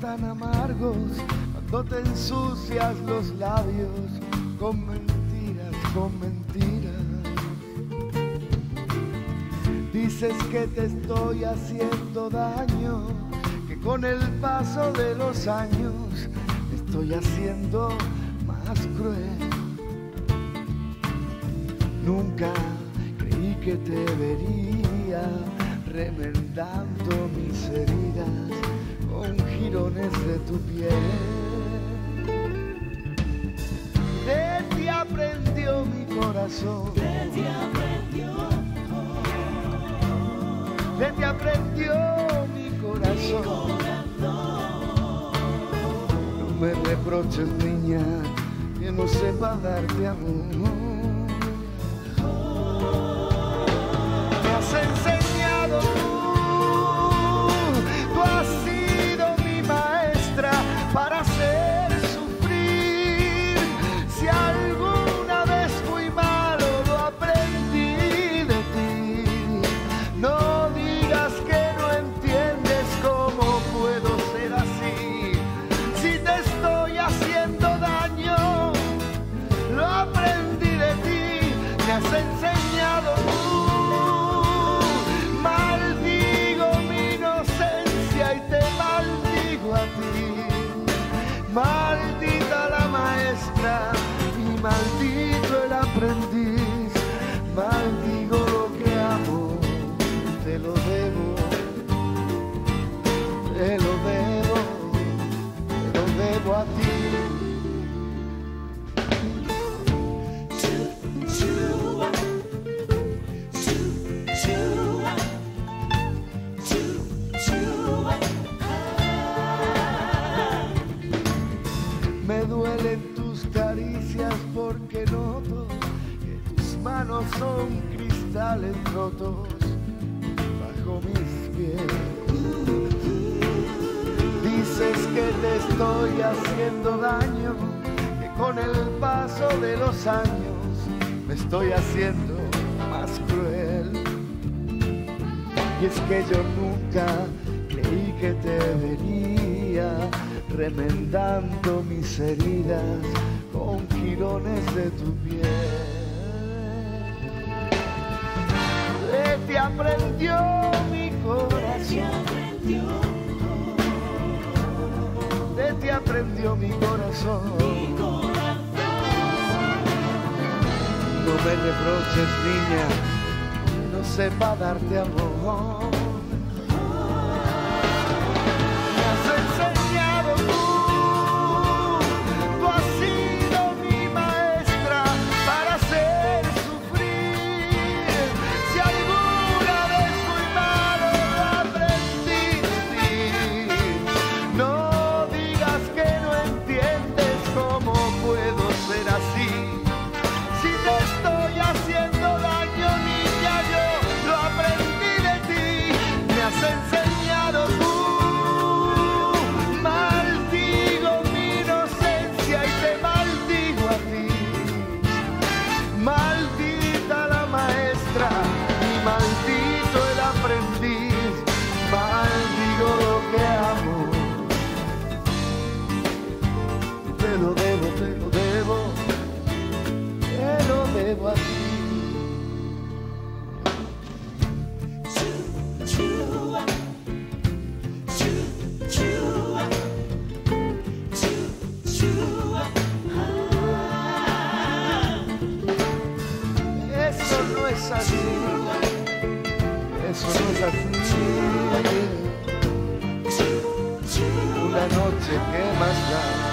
tan amargos cuando te ensucias los labios con mentiras, con mentiras. Dices que te estoy haciendo daño, que con el paso de los años me estoy haciendo más cruel. Nunca creí que te vería remendando mis heridas con jirones de tu piel. De ti aprendió mi corazón. De ti aprendió. De ti aprendió mi corazón. No me reproches, niña, que no sepa darte amor. Aprendiz. Maldigo lo que amo, te lo debo, te lo debo, te lo debo a ti. Me duelen tus caricias porque noto manos son cristales rotos bajo mis pies. Dices que te estoy haciendo daño, que con el paso de los años me estoy haciendo más cruel. Y es que yo nunca creí que te vería remendando mis heridas con jirones de tu piel. Aprendió mi corazón. De ti aprendió mi corazón. No me reproches, niña, no sepa darte amor. Ti. Eso no es así. Eso no es así. Una noche que más da.